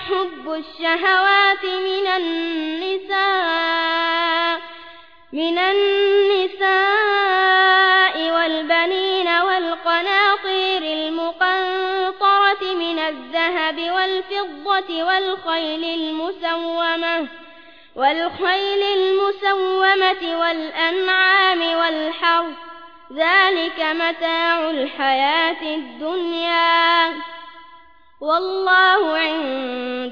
حب الشهوات من النساء من النساء والبنين والقناطير المقنطرة من الذهب والفضة والخيل المسومة والخيل المسومة والأنعام والحرث ذلك متاع الحياة الدنيا. والله